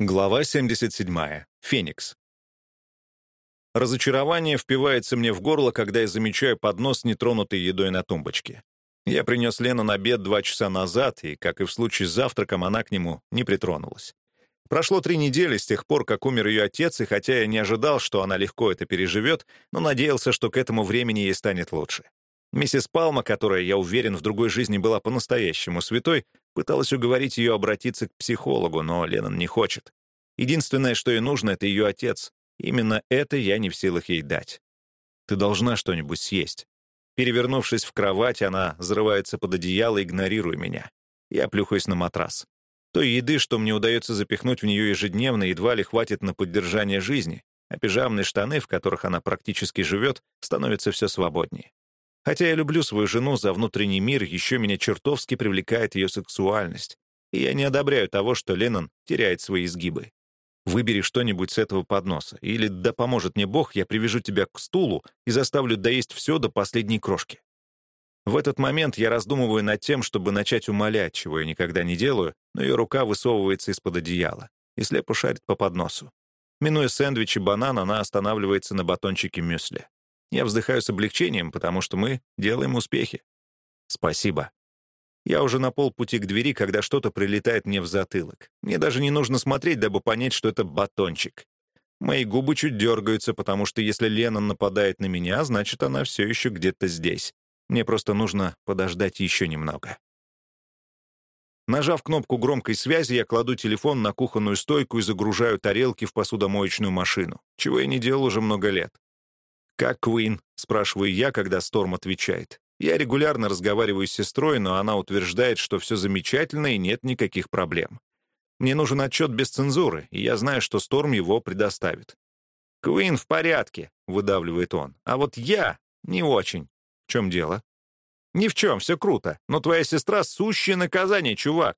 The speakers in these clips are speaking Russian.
Глава 77. Феникс. Разочарование впивается мне в горло, когда я замечаю поднос нетронутой едой на тумбочке. Я принес Лену на обед два часа назад, и, как и в случае с завтраком, она к нему не притронулась. Прошло три недели с тех пор, как умер ее отец, и хотя я не ожидал, что она легко это переживет, но надеялся, что к этому времени ей станет лучше. Миссис Палма, которая, я уверен, в другой жизни была по-настоящему святой, Пыталась уговорить ее обратиться к психологу, но Леннон не хочет. Единственное, что ей нужно, — это ее отец. Именно это я не в силах ей дать. Ты должна что-нибудь съесть. Перевернувшись в кровать, она зарывается под одеяло, игнорируя меня. Я плюхаюсь на матрас. Той еды, что мне удается запихнуть в нее ежедневно, едва ли хватит на поддержание жизни, а пижамные штаны, в которых она практически живет, становятся все свободнее. Хотя я люблю свою жену за внутренний мир, еще меня чертовски привлекает ее сексуальность. И я не одобряю того, что Леннон теряет свои изгибы. Выбери что-нибудь с этого подноса. Или, да поможет мне Бог, я привяжу тебя к стулу и заставлю доесть все до последней крошки. В этот момент я раздумываю над тем, чтобы начать умолять, чего я никогда не делаю, но ее рука высовывается из-под одеяла и слепо шарит по подносу. Минуя сэндвич и банан, она останавливается на батончике мюсли. Я вздыхаю с облегчением, потому что мы делаем успехи. Спасибо. Я уже на полпути к двери, когда что-то прилетает мне в затылок. Мне даже не нужно смотреть, дабы понять, что это батончик. Мои губы чуть дергаются, потому что если Лена нападает на меня, значит, она все еще где-то здесь. Мне просто нужно подождать еще немного. Нажав кнопку громкой связи, я кладу телефон на кухонную стойку и загружаю тарелки в посудомоечную машину, чего я не делал уже много лет. «Как Куин?» — спрашиваю я, когда Сторм отвечает. Я регулярно разговариваю с сестрой, но она утверждает, что все замечательно и нет никаких проблем. Мне нужен отчет без цензуры, и я знаю, что Сторм его предоставит. «Куин в порядке», — выдавливает он. «А вот я не очень. В чем дело?» «Ни в чем, все круто. Но твоя сестра — сущее наказание, чувак».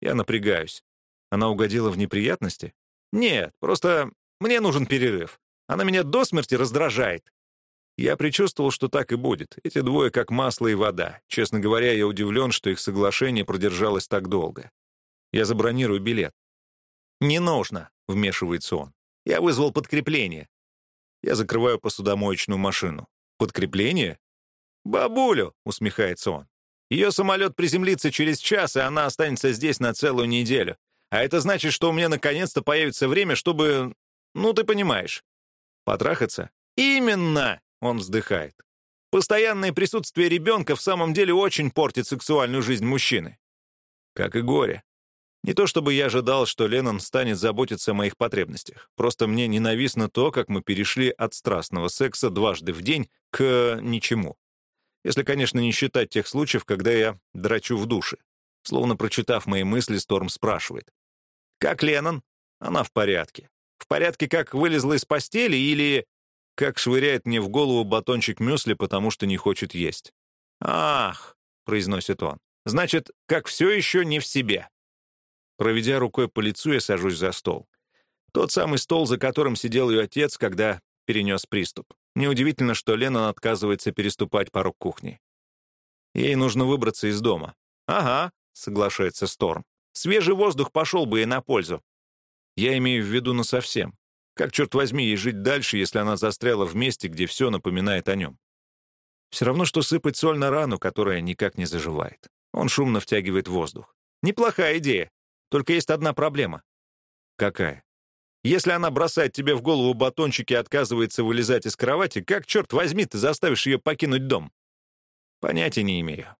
Я напрягаюсь. Она угодила в неприятности? «Нет, просто мне нужен перерыв. Она меня до смерти раздражает. Я предчувствовал, что так и будет. Эти двое как масло и вода. Честно говоря, я удивлен, что их соглашение продержалось так долго. Я забронирую билет. «Не нужно», — вмешивается он. «Я вызвал подкрепление». Я закрываю посудомоечную машину. «Подкрепление?» «Бабулю», — усмехается он. «Ее самолет приземлится через час, и она останется здесь на целую неделю. А это значит, что у меня наконец-то появится время, чтобы... Ну, ты понимаешь». «Потрахаться?» «Именно!» Он вздыхает. Постоянное присутствие ребенка в самом деле очень портит сексуальную жизнь мужчины. Как и горе. Не то чтобы я ожидал, что Леннон станет заботиться о моих потребностях. Просто мне ненавистно то, как мы перешли от страстного секса дважды в день к ничему. Если, конечно, не считать тех случаев, когда я драчу в душе. Словно прочитав мои мысли, Сторм спрашивает. «Как Леннон?» «Она в порядке. В порядке, как вылезла из постели или...» как швыряет мне в голову батончик мюсли, потому что не хочет есть. «Ах!» — произносит он. «Значит, как все еще не в себе». Проведя рукой по лицу, я сажусь за стол. Тот самый стол, за которым сидел ее отец, когда перенес приступ. Неудивительно, что Лена отказывается переступать порог кухни. Ей нужно выбраться из дома. «Ага», — соглашается Сторм. «Свежий воздух пошел бы ей на пользу». Я имею в виду насовсем. Как, черт возьми, ей жить дальше, если она застряла в месте, где все напоминает о нем? Все равно, что сыпать соль на рану, которая никак не заживает. Он шумно втягивает воздух. Неплохая идея. Только есть одна проблема. Какая? Если она бросает тебе в голову батончики и отказывается вылезать из кровати, как, черт возьми, ты заставишь ее покинуть дом? Понятия не имею.